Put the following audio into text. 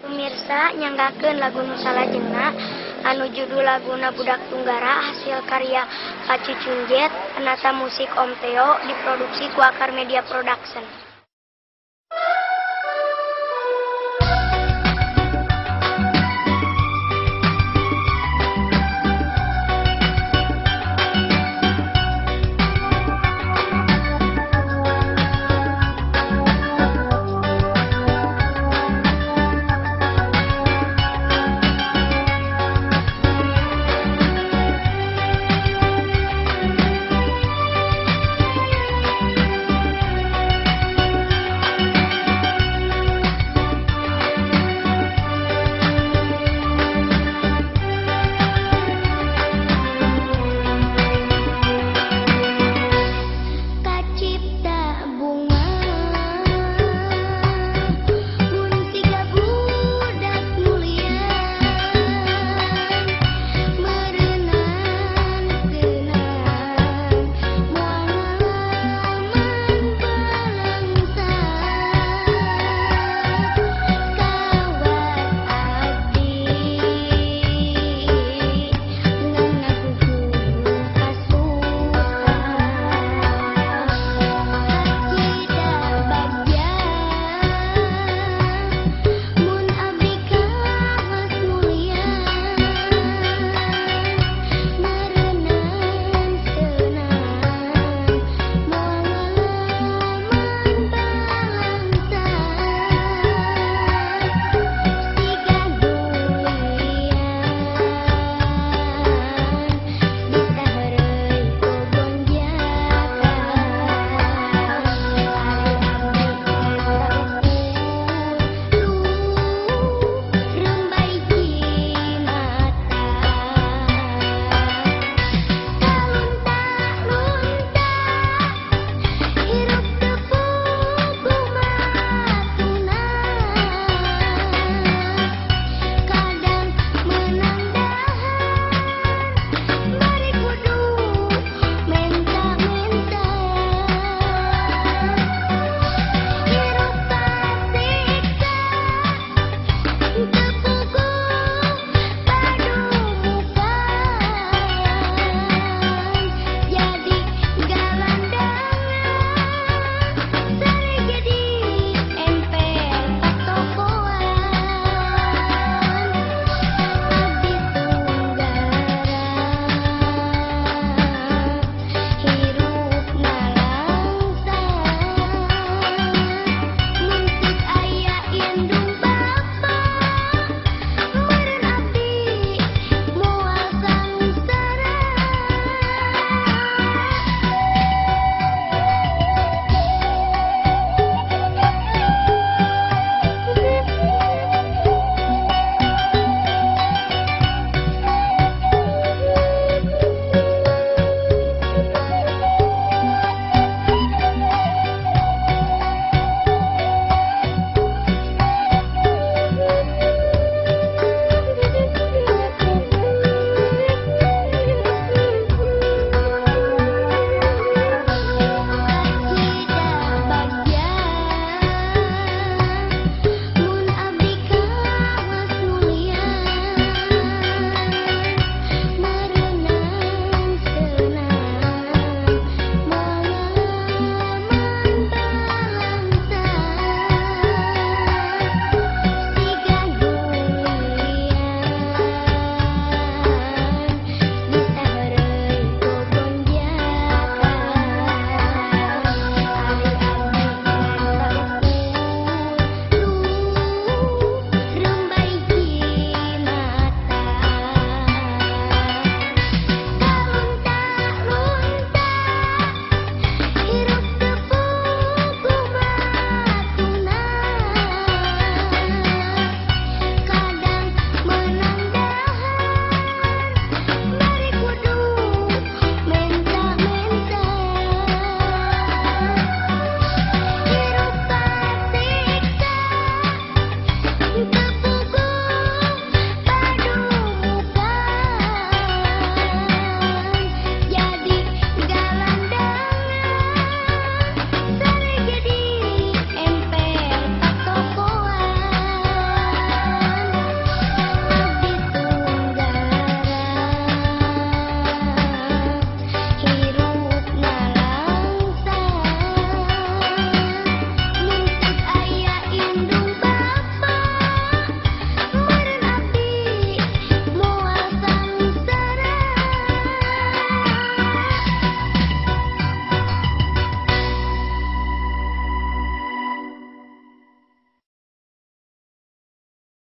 Pemirsa nyanggakeun lagu nu salajengna anu judul laguna Budak Tunggara hasil karya Pacu Cunjet penata musik Om Teo diproduksi Kuakar Media Production.